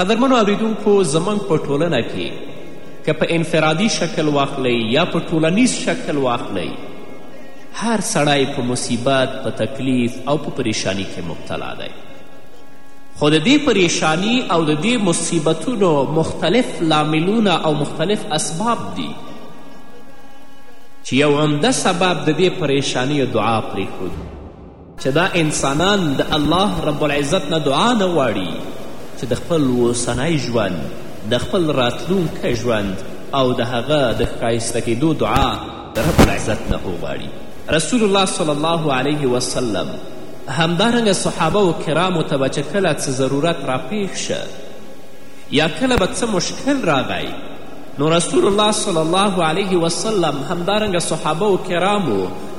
قدرمنو اوریدونکو زموږ په ټولنه کې که په انفرادي شکل واخلئ یا په ټولنیز شکل واخلئ هر سړی په مصیبت په تکلیف او په پریشانی کې مبتلا دی خو د دې پریشانی او د دې مصیبتونو مختلف لاملونه او مختلف اسباب دي چې یو عمده سبب د دې پریشانیو دعا پرېښود چې دا انسانان د الله رب العزت نه دعا نه غواړي چې د خپل اوسنی ژوند د خپل راتلونکی ژوند او د هغه د ښایسته کېدو دعا د رب العزت نه وغواړي رسول الله صلی الله علیه وسلم همدارنګه صحابه و کرامو ته به چې کله څه ضرورت راپېښ شه یا کله به څه مشکل راغی نو رسول الله صلی الله علیه وسلم همدارنګه صحابه و کرامو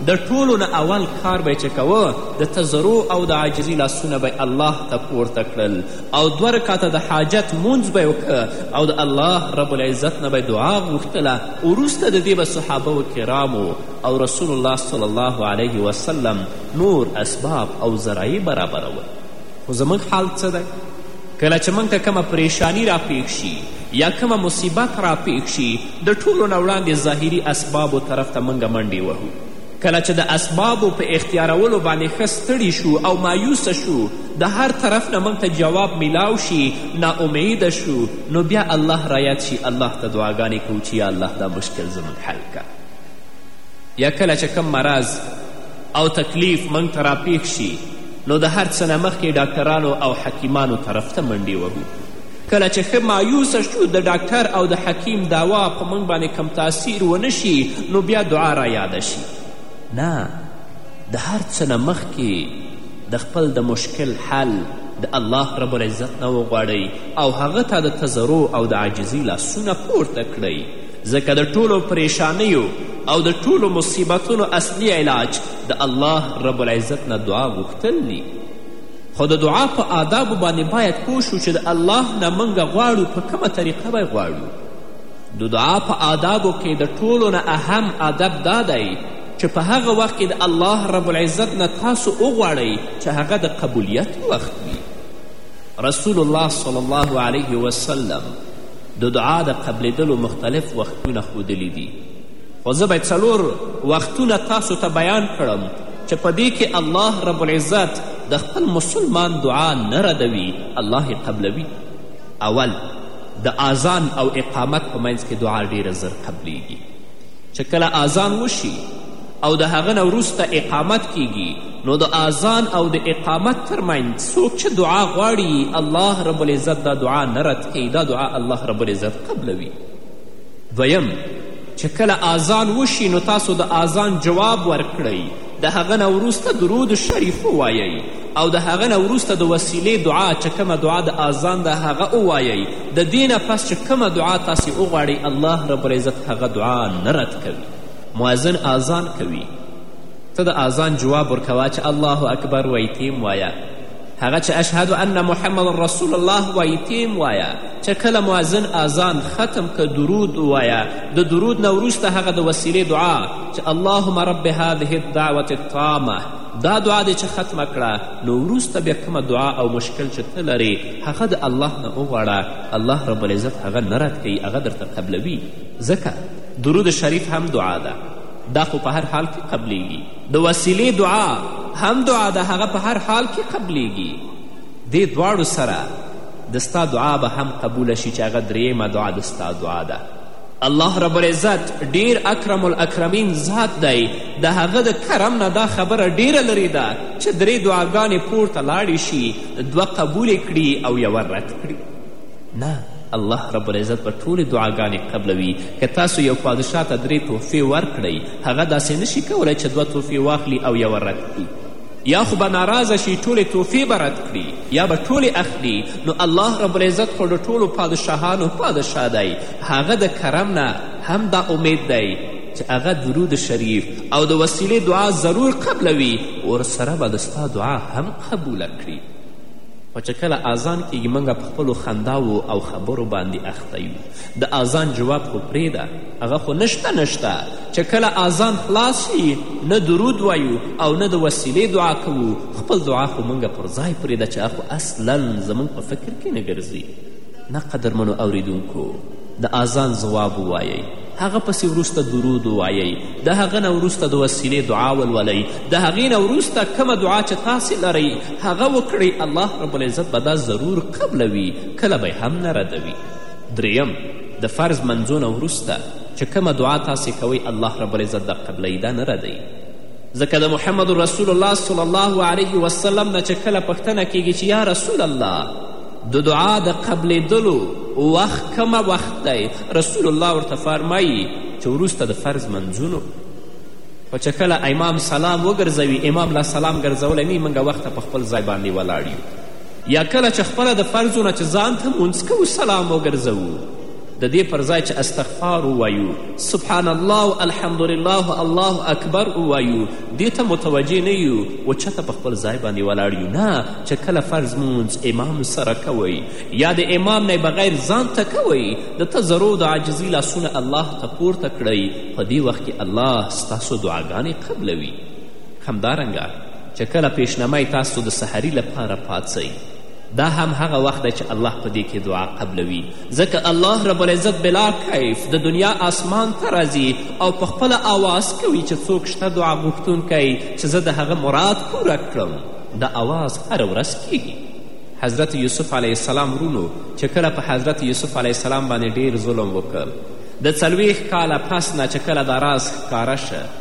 د ټولو نه اول کار به چې کوه د تزرو او د عاجزي لاسونه به الله ته پورته کړل او دوه رکاته د حاجت مونځ به وکړه او د الله رب العزت نه به دعا غوښتله وروسته د دې به صحابه و کرامو او رسول الله صلی الله علیه وسلم نور اسباب او ذرایع برابرول خو زموږ حال څه دی کله چې موږ ته کومه پریشانی راپېښ شي یا کومه مصیبت راپېښ شي د ټولو نه وړاندې ظاهري اسبابو طرف ته موږ منډې وهو کله چې د اسبابو په اختیارولو باندې ښه ستړي شو او مایوسه شو د هر طرف نه موږ ته جواب میلاو شي ناامیده شو نو بیا الله رایاد شي الله ته دعاګانې کوو چې یا الله دا مشکل زموږ حل که یا کله چې کم مرض او تکلیف موږ ته راپېښ شي نو د هر څه نه مخکې ډاکټرانو او حکیمانو طرف ته منډې وهو کله چې ښه مایوسه شو د ډاکټر او د حکیم دعوا په موږ باندې کم تاثیر ونه شي نو بیا دعا را یاده شي نه د هر څه نه مخکې د خپل د مشکل حل د الله رب العزت نه وغواړئ او هغه ته د تضرع او د عاجزي لاسونه پورته کړئ ځکه د ټولو پریشانیو او د ټولو مصیبتونو اصلي علاج د الله رب العزت نه دعا غوښتل دي خو د دعا په آدابو باندې باید پوه شو چې د الله نه موږ غواړو په کومه طریقه به غواړو د دعا په آدابو کې د ټولو نه اهم ادب دا دی چې په هغه وخت کې د الله رب العزت نه تاسو وغواړئ چې هغه د قبولیت وخت وي رسول الله صلی الله علیه وسلم د دعا د قبلیدلو مختلف وختونه ښودلي دي خو زه به څلور وختونه تاسو ته بیان کړم چې په دې کې الله رب العزت د خپل مسلمان دعا نه ردوي الله یې قبلوي اول د آزان او اقامت په منځ کې دعا ډیره زر قبلیږي چې کله آزان وشي او د هغه نه وروسته اقامت کیږي نو د آزان او د اقامت ترمنځ څوک چې دعا غواړي الله رب العزت دا دعا نه رد کوي دا دعا الله رب العزت قبلوي دویم چې کله آذان وشي نو تاسو د آذان جواب ورکړئ د هغه نه وروسته درود شریف ووایئ او د هغه نه وروسته د وسیلې دعا چې کومه دعا د آذان ده هغه ووایئ د دې نه پس چې کومه دعا تاسې وغواړئ الله رب العزت هغه دعا نه رد کوي مؤذن آذان کوي ته د آذان جواب ورکوه چې الله اکبر وایتیم وایه هغه چې اشهد ان محمد رسول الله وایي تیم وایه چې کله مؤذن اذان ختم که درود ووایه د درود نه وروسته هغه د وسیلې دعا چې اللهم رب هذه الدعوة التامه دا دعا دې چې ختمه کړه نو وروسته بیا کومه دعا او مشکل چې ته لرې هغه د الله نه وغواړه الله رب العزت هغه نه رد کوي هغه درته قبلوي ځکه درود شریف هم دعا ده دا خو په هر حال کې قبلیږي د وسیلې دعا هم دعا د هغه په هر حال کې قبلیږي دې دواړو سره د ستا دعا به هم قبوله شي چې هغه درېیمه دعا د ستا دعا ده الله رب العزت ډیر اکرم الاکرمین ذات دی د هغه د کرم نه دا خبره ډیره لرې ده چې درې دعاګانې پورته لاړې شي دوه قبولې کړي او یوه رد کړي نه الله رب العزت به ټولې دعاګانې قبلوي که تاسو یو پادشاه ته درې تحفې ورکړئ هغه داسې نشي کولی چې دوه توفې واخلي او یوه رد کړي یا خو به ناراضه شي ټولې توفې به رد کړي یا به ټولې اخلي نو الله رب العزت خو د ټولو پادشاهانو پادشاه دی هغه د کرم نه هم دا امید دی چې هغه درود شریف او د وسیلې دعا ضرور قبلوي ورسره به د ستا دعا هم قبوله کړي خو چې کله اذان کیږي موږ په خپلو خنداوو او خبرو باندې اخته یو د اذان جواب خو پرېږده هغه خو نشته نشته چې کله اذان خلاص وي نه درود وایو او نه د وسیلې دعا کوو خپل دعا خو موږ پر ځای پرېږده چې هغه خو اصلا زموږ په فکر کې نه ګرځي نه قدرمنو اوریدونکو د اذان ځواب ووایئ هغه پسې وروسته درود ووایئ د هغه نه وروسته د وسیلې دعا ولولئ د هغې نه وروسته کومه دعا چې تاسې لرئ هغه وکړئ الله رب العزت به دا ضرور قبلوي کله به هم نه ردوي درېیم، د فرض منځو نه وروسته چې کومه دعا تاسې کوئ الله رب العزت د قبلوي دا نه ردوي ځکه د محمد رسول الله صلی الله علیه وسلم نه چې کله پوښتنه کیږي چې یا رسول الله د دعا د قبلیدلو وخت کمه وخت دی رسول الله ورته فرمایي چې وروسته د فرض منځونو خو چې کله امام سلام وګرځوي امام لا سلام ګرځولی نه موږ وخته په خپل ځای باندې ولاړ یو یا کله چې خپله د فرضو نه چې ځان ته مونځ کوو سلام وګرځوو د دې پر ځای چې استغفار ووایو سبحان الله او الحمدلله الله اکبر ووایو دې ته متوجه نه یو و چته په خپل ځای باندې ولاړ یو نه چې کله فرض مونځ امام سره کوئ یا د امام نه بغیر ځان ته کوئ د ته ضرور د عاجزي لاسونه الله ته پورته کړئ په دې وخت کې الله ستاسو دعاګانې قبلوي همدارنګه چې کله پیشنمای تاسو د سحري لپاره پاڅئ دا هم هغه وخت دی چې الله په دې کې دعا قبلوي ځکه الله رب العزت بلا کیف د دنیا آسمان ته راځي او په خپله آواز کوي چې څوک شته دعا غوښتونکی چې زه د هغه مراد پوره کړم د آواز هره ورځ کیږي حضرت یوسف علیه السلام ورونو چې کله په حضرت یوسف علیه السلام باندې ډیر ظلم وکړ د څلوېښت کاله پس نه چې کله دا راز ښکاره شه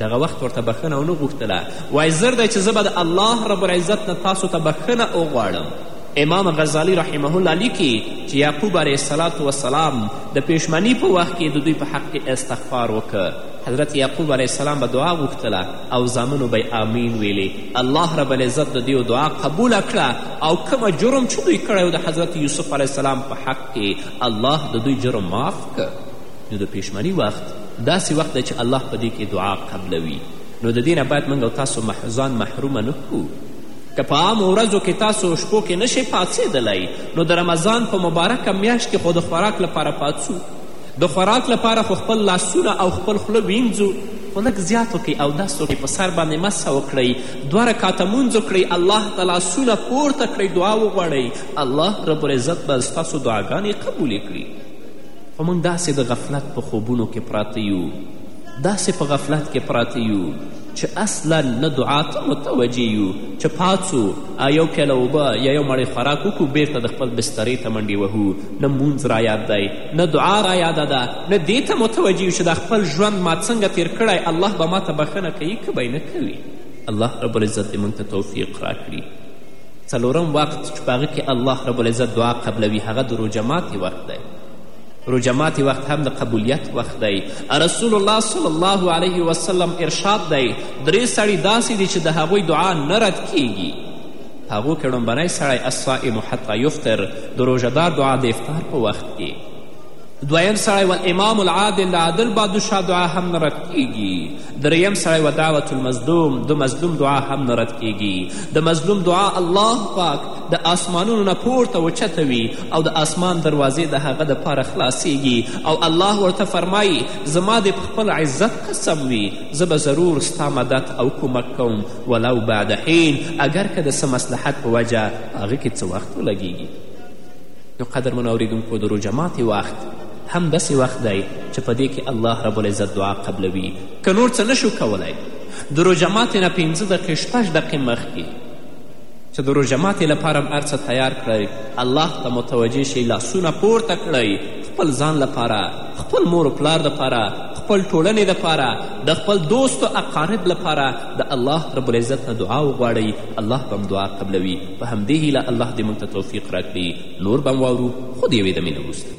دغه وخت ورته بخښنه ونه غوښتله وایي زر دی چې زه به د الله رب العزت نه تاسو ته بخښنه وغواړم امام غزالی رحمه الله لیکي چې یعقوب علیه السلام وسلام د پیشمنی په وخت کې د دوی په حق کې استغفار وکړ حضرت یعقوب علیه السلام به دعا غوښتله او زامنو به آمین ویلې الله رب العزت د دیو دعا قبوله کړه او کومه جرم چې دوی کړی د حضرت یوسف علیه السلام په حق کې الله د دوی جرم معاف کړ نو د پېشمني وخت داسې وخت دی چې الله په دې کې دعا قبلوي نو د دې نه باید موږ او تاسو ځان محرومه نه کړو که په عامو ورځو کې تاسو شپو کې نشئ پاڅېدلی نو د رمضان په مبارکه میاشت کې خو د خوراک لپاره پاڅو د خوراک لپاره خو خپل لاسونه او خپل خوله وینځو خو لږ زیات وکړئ او داس وکړئ په سر باندې مسه وکړئ دوه رکاته مونځ وکړئ الله ته لاسونه پورته کړئ دعا وغواړئ الله رب العزت به ستاسو دعاګانې قبولې کړي خو موږ داسې د غفلت په خوبونو کې پراته یو داسې په غفلت کې پراته یو چې اصلا نه دعا ته متوجه یو چې پاڅو یو پیاله اوبه یا یو مړی خوراک وکړو بیرته د خپل بسترې ته منډې وهو نه مونځ رایاد دی نه دعا رایاده ده نه دې ته متوجه یو چې دا خپل ژوند ما څنګه تیر کړی الله به ما ته بخښنه کوي که به نه کوي الله رب العزت دې موږ ته توفیق راکړي څلورم وخت چې په هغه کې الله رب العزت دعا قبلوي هغه د روژه ماتې وخت دی روژه ماتې وخت هم د قبولیت وخت دی رسول الله صلی الله علیه وسلم ارشاد دی درې سړي داسې دي چې د هغوی دعا نه رد کیږي هغو کې ړومبنی سړی الصائم حتی یفتر د روژهدار دعا د افطار په وخت کې دویم سړی والامام العادل عادل بادشاه دعا هم نه رد کیږي دریم سړی و دعوت المظلوم د مظلوم دعا هم نه رد کیږي د مظلوم دعا الله پاک د آسمانونو نه پورته اوچته وي او د آسمان دروازې د هغه دپاره خلاصیږي او الله ورته فرمایي زما دې په خپل عزت قسم وي زه به ضرور ستا مدد او کمک کوم ولو بعد حین اگر که د څه مصلحت په وجه هغه کې څه وخت ولګیږي نو قدرمنو اوریدونکو د روژه ماتې وخت هم داسې وخت دی چې په دې کې الله رب العزت دعا قبلوي که نور څه نشو کولی د روژه ماتې نه پنځه دقیقې شپږ دقیقې مخکې چې د روژه ماتې لپاره هم هرڅه تیار کړئ الله ته متوجه شئ لاسونه پورته کړئ خپل ځان لپاره خپل مور و پلار لپاره خپل ټولنې لپاره د خپل دوست و اقارب لپاره د الله رب العزت نه دعا وغواړئ الله به هم دعا قبلوي په همدې هیله الله دې موږ ته توفیق راکړي نور به هم واورو خو د یوې دمې نه وروسته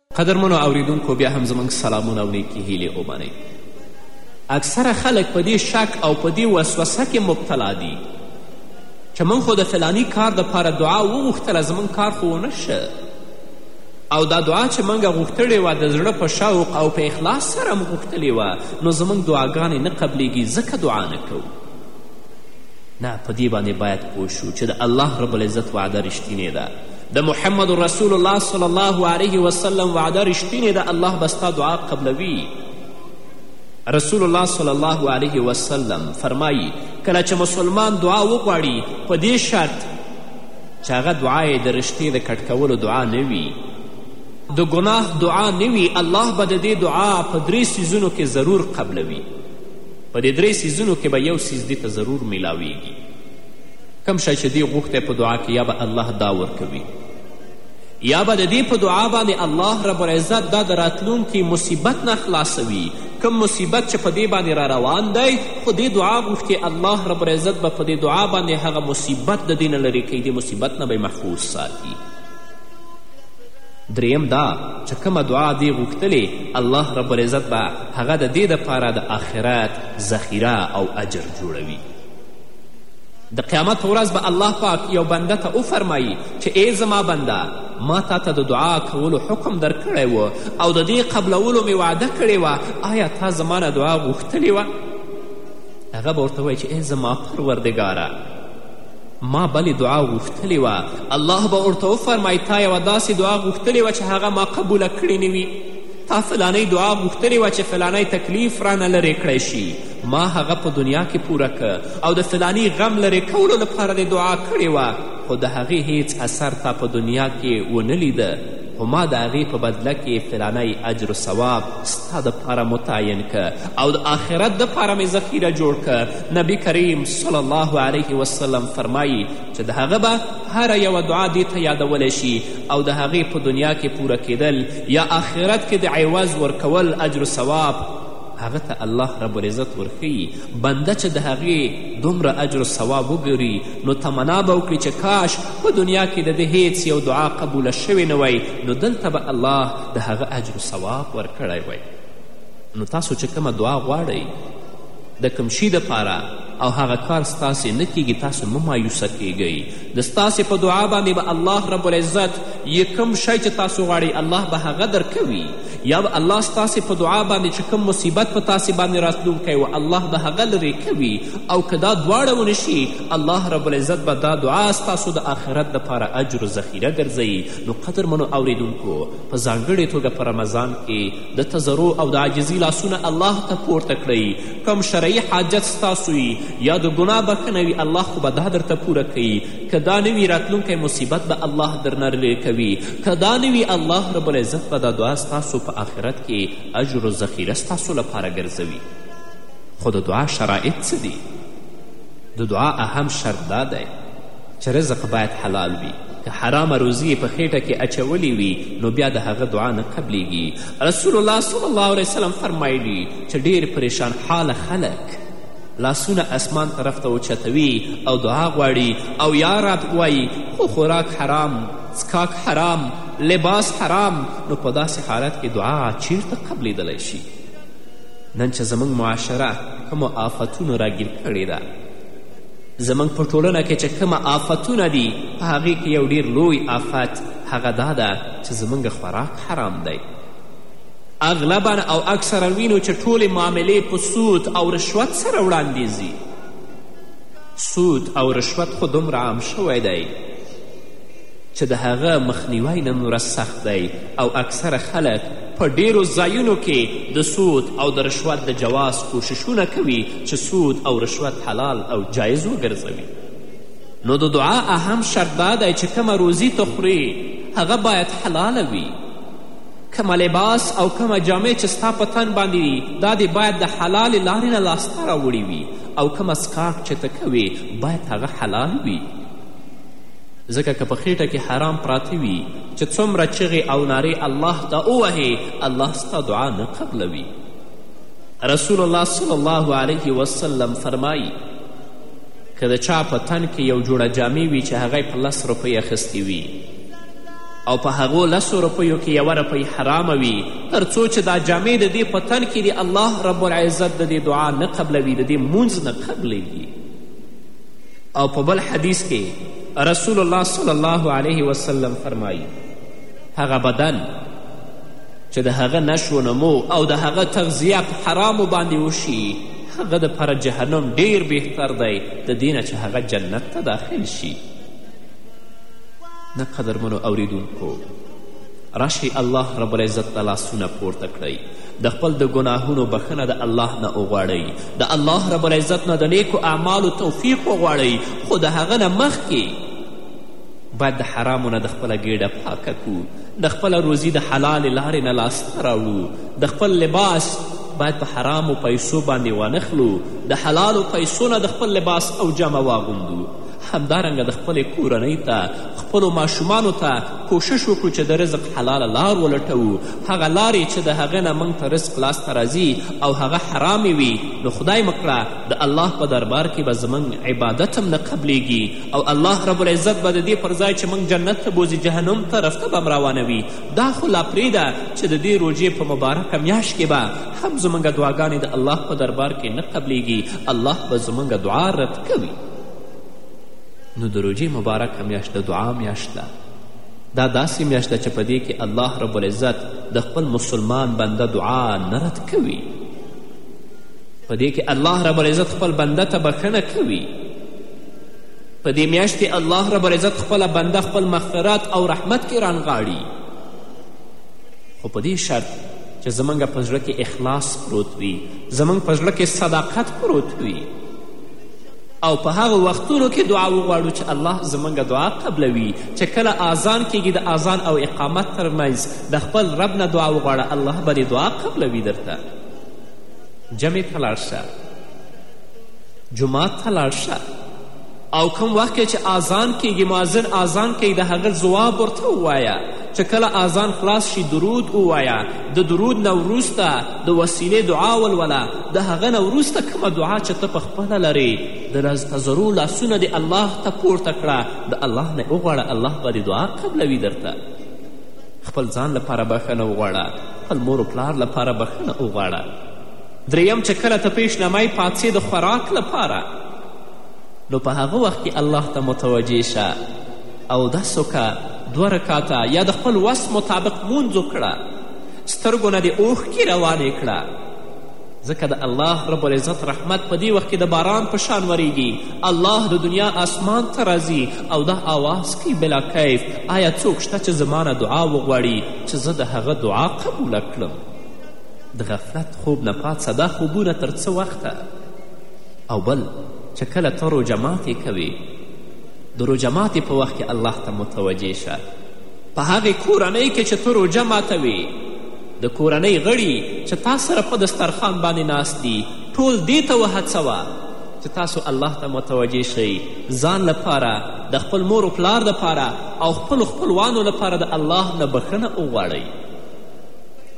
قدرمنو اوریدونکو بیا هم زموږ سلامونه او نیکې هیلې ومنئ اکثره خلک په دې شک او په دې وسوسه کې مبتلا دي چې موږ خو د فلانی کار دپاره دعا وغوښتله زموږ کار خو ونه شه او دا دعا چې موږ غوښتلې وه د زړه په شوق او په اخلاص سره موږ غوښتلې وه نو زموږ دعاګانې نه قبلیږي ځکه دعا نه کوو نه په دې باندې باید پوه شو چې د الله رب العزت وعده رښتینې ده د محمد رسول الله صلی الله علیه وسلم وعده رښتینې ده الله به ستا دعا قبلوي رسول الله صلی الله علیه وسلم فرمایی کله چې مسلمان دعا وغواړي په دې شرط چې هغه دعا یې د رشتې د کټ کولو دعا نه وي د ګناه دعا نه وي الله به د دې دعا په درې سیزونو کې ضرور قبلوي په دې درې سیزونو کې به یو سیز دې ته ضرور میلاویږي کوم شی چې دې غوښتی په دعا کې یا به الله دا ورکوي یا به د دې په دعا باندې الله رب العزت دا د راتلونکي مصیبت نه خلاصوي کوم مصیبت چې په دې باندې را روان دی خو دې دعا غوښتې الله رب العزت به په دې دعا باندې هغه مصیبت د دې نه لرې کوي دې مصیبت نه به محفوظ ساتي دریم دا چې کومه دعا دې غوښتلې الله رب العزت به هغه د دې دپاره د آخرت ذخیره او اجر جوړوي د قیامت په ورځ به الله پاک یو بنده ته وفرمایي چې ای زما بنده ما تا ته د دعا کولو حکم درکړی و او د دې قبلولو مې وعده کړې وه آیا تا زما نه دعا غوښتلې وه هغه به ورته وایي چې ای زما پروردګاره ما بلې دعا غوښتلې وه الله به ورته وفرمایي تا یوه داسې دعا غوښتلې وه چې هغه ما قبوله کړې نه وي تا فلانۍ دعا غوښتلې وه چې فلانی تکلیف رانه لرې کړی شي ما هغه په دنیا کې پوره که او د فلاني غم لرې کولو لپاره دې دعا کړې وه خو د هغې هیڅ اثر تا په دنیا کې ونه لیده خو ما د هغې په بدله کې فلانی اجر و ثواب ستا دپاره متعین که او د آخرت دپاره مې ذخیره جوړ که نبی کریم صلی الله علیه وسلم فرمایی چې د هغه به هره یوه دعا دې ته یادولی شي او د هغې په دنیا کې پوره کیدل یا آخرت کې د عوض ورکول اجر و ثواب هغه ته الله رب العزت ورښیي بنده چې د هغې دومره اجر و ثواب وګوري نو تمنا به وکړي چې کاش په دنیا کې د ده هیڅ یو دعا قبوله شوې نه وای نو دلته به الله د هغه اجر و ثواب ورکړی وای نو تاسو چې کومه دعا غواړئ د کوم شي دپاره او هغه کار ستاسې نه کیږي تاسو مه مایوسه کیږئ د ستاسې په دعا باندې به الله رب العزت یې کوم شی چې تاسو غواړئ الله به هغه درکوي یا به الله ستاسې په دعا باندې چې کوم مصیبت په تاسې باندې راتلونکی و الله به هغه لرې کوي او که دا دواړه ونه شي الله رب العزت به دا دعا ستاسو د آخرت دپاره اجر و ذخیره ګرځوي نو قدرمنو اوریدونکو په ځانګړې توګه په رمضان کې د تضرع او د عاجزي لاسونه الله ته پورته کړئ کوم شرعي حاجت ستاسو یا د ګناه بخښنه وي الله خو به دا درته پوره کوي که دا نه وي راتلونکی مصیبت به الله درنه لرې کوي که دا نه وي الله رب العزت به دا دعا ستاسو په آخرت کې اجر و ذخیره ستاسو لپاره ګرځوي خو د دعا شرایط څه دي د دعا اهم شرط دا دی چې رزق باید حلال وي که حرامه روزي یې په خیټه کې اچولې وي نو بیا د هغه دعا نه قبلیږي رسول الله صلی الله علیه وسلم فرمایلی چې ډیر پریشان حاله خلک لاسونه اسمان طرف ته اوچتوي او دعا غواړي او یا رب وایي خو خوراک حرام څکاک حرام لباس حرام نو په داسې حالت کې دعا چیرته قبلیدلی شي نن چې زموږ معاشره کومو آفتونو راګیر کړې ده زموږ په ټولنه کې چې کومه آفتونه دي په هغې کې یو ډیر لوی آفت هغه دا ده چې زموږ خوراک حرام دی اغلبا او اکثرا وینو چې ټولې معاملې په سود او رشوت سره وړاندې ځي سود او رشوت خو دومره عام شوی دی چې د هغه مخنیوی نن ورځ سخت دی او اکثره خلک په ډیرو ځایونو کې د سود او د رشوت د جواز کوششونه کوي چې سود او رشوت حلال او جایز وګرځوي نو د دعا اهم شرط دا دی چې کومه روزي ته خورې هغه باید حلاله وي کومه لباس او کومه جامع چې ستا په تن باندې دي دا دې باید د حلالې لارې نه لاسته راوړي وي او کومه سکاټ چې ته کوې باید هغه حلال وي ځکه که په خیټه کې حرام پراته وي چې څومره چغې او نارې الله ته ووهې الله ستا دعا نه قبلوي رسول الله صلی الله علیه وسلم فرمایی که د چا په تن کې یو جوړه جامې وي چې هغه په لس روپۍ اخیستې وي او په هغو لسو روپیو کې یوه روپۍ حرامه وي تر څو چې دا جامې د دې په تن کې دي الله رب العزت د دې دعا نه قبلوي د دې مونځ نه قبلیږي او په بل حدیث کې رسول الله صلی الله علیه وسلم فرمایی هغه بدن چې د هغه نشو نمو او د هغه تغذیه په حرامو باندې وشي هغه د پر جهنم ډیر بهتر دی د دینه چې هغه جنت ته داخل شي نه قدرمنو اوریدونکو راشئ الله رب العزت ته لاسونه پورته کړئ د خپل د ګناهونو بخښنه د الله نه وغواړئ د الله رب العزت نه د نیکو اعمالو توفیق وغواړئ خو د هغه نه مخکې باید د حرامو نه د خپله ګیډه پاکه کړو د خپله روزي د حلالې لارې نه لاسته راوړو د خپل لباس باید په حرامو پیسو باندې وانخلو د حلالو پیسو نه د خپل لباس او جامه واغوندو همدارنګه د خپلې کورنۍ ته خپلو ماشومانو ته کوشش وکړو چې د رزق حلاله لار ولټوو هغه لارې چې د هغې نه موږ ته رزق لاسته راځي او هغه حرامې وي نو خدای مه کړه د الله په دربار کې به زموږ عبادت هم نه قبلیږي او الله رب العزت به د دې پر ځای چې موږ جنت ته بوځي جهنم طرف ته به هم روانوي دا خو لا پرېږده چې د دې روژې په مبارکه میاشت کې به هم زموږ دعاګانې د الله په دربار کې نه قبلیږي الله به زموږ دعا رد کوي نو د روژې مبارکه میاشت د دعا میاشت ده دا داسې میاشت ده چې په دې کې الله رب العزت د خپل مسلمان بنده دعا نه رد کوي په دې کې الله رب العزت خپل بنده ته بښنه کوي په دې میاشت کې الله رب العزت خپله بنده خپل مغفرت او رحمت کې رانغاړي خو په دې شرط چې زموږ په زړه کې اخلاص پروت وي زموږ په زړه کې صداقت پروت وي او په هغه وختونو کې دعا وغواړو چې الله زموږ دعا قبلوي چې کله آزان کیږي د آزان او اقامت ترمنځ د خپل رب نه دعا وغواړه الله به دې دعا قبلوي درته جمع ته لاړ شه جومات ته لاړ شه او کوم وخت کې چې آزان کیږي معذن آزان کوي د هغه ځواب ورته ووایه چې کله آذان خلاص شي درود ووایه د درود نه وروسته د وسیلې دعا ولوله د هغه نه وروسته کومه دعا چې ته پخپله لرې د لزتزرو لاسونه دې الله ته پورته کړه د الله نه وغواړه الله به دې دعا قبلوي درته خپل ځان لپاره بښنه وغواړه خپل مور و پلار لپاره بښنه وغواړه دریم چې کله ته پیش نمای پاڅې د خوراک لپاره نو په هغه وخت کې الله ته متوجه شه او دس وکه دوه رکاته یا د خپل وس مطابق مونځ وکړه سترګو نه دې اوښکې روانې کړه ځکه د الله رب العزت رحمت په دې وخت کې د باران په شان وریږي الله د دنیا آسمان ته راځي او دا آواز کوي بلا کیف آیا څوک شته چې زما نه دعا وغواړي چې زه د هغه دعا قبوله کړم د غفلت خوب نه پاڅه دا خوبونه تر څه وخته او بل چې کله ته روژه ماتې کوې د روژه ماتې په وخت کې الله ته متوجه شه په هغې کورنۍ کې چې ته روژه ماتوې د کورنۍ غړي چې تا سره په دسترخوان باندې ناست دي ټول دې ته وهڅوه چې تاسو الله ته متوجه شئ ځان لپاره د خپل مور و پلار لپاره او خپلو خپلوانو لپاره د الله نه بښنه وغواړئ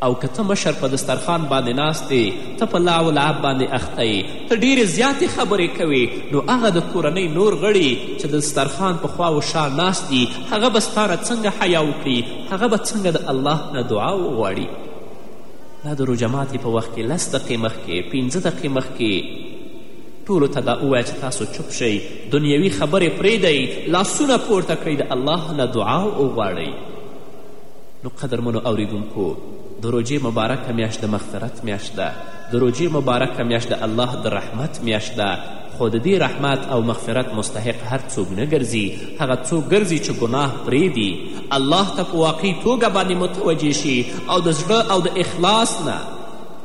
او که ته مشر په دسترخوان باندې ناست دی ته په لعو لعب باندې اخته یې ته ډېرې زیاتې خبرې کوې نو هغه د کورنۍ نور غړي چې د دسترخوان په خواو شا ناست دي هغه به ستا نه څنګه حیا وکړي هغه به څنګه د الله نه دعا وغواړي دا د روژه ماتې په وخت کې لس دقیقې مخکې پنځه دقیقې مخکې ټولو ته دا ووایه چې تاسو چوپ شئ دنیوي خبرې پرېږدئ لاسونه پورته کړئ د الله نه دعا وغواړئ نو قدرمنو اوریدونکو د روژې مبارکه میاشت د مغفرت میاشت ده د روژې مبارکه میاشت د الله د رحمت میاشت ده خو د دې رحمت او مغفرت مستحق هر څوک نه ګرځي هغه څوک ګرځي چې ګناه پرېږدي الله ته په واقعي توګه باندې متوجه شي او د زړه او د اخلاص نه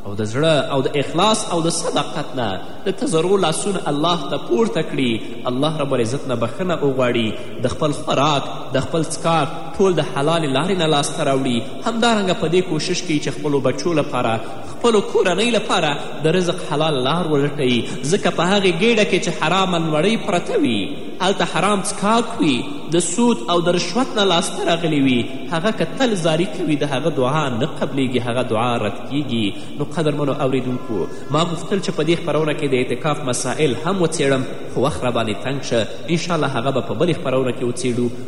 او د زړه او د اخلاص او د صداقت نه د تزرو لاسونه الله ته پورته کړي الله رب العزت نه بښنه وغواړي د خپل خوراک د خپل څکاک ټول د حلالې لارې نه لاسته راوړي همدارنګه په دې کوشش کوي چې خپلو بچو لپاره خپلو کورنۍ لپاره د رزق حلال لار ولټوي ځکه په هغې ګېډه کې چې حرامه لوړۍ پرته وي هلته حرام څکاک وي د سود او د رشوت نه لاسته راغلی وي هغه که تل زاری کوي د هغه دعا نه قبلیږي هغه دعا رد کیږي نو قدرمنو اوریدونکو ما غوښتل چې په دې خپرونه کې د اعتکاف مسائل هم وڅیړم خو وخت راباندې تنګ شه انشاءالله هغه به په بلې خپرونه کې وڅیړو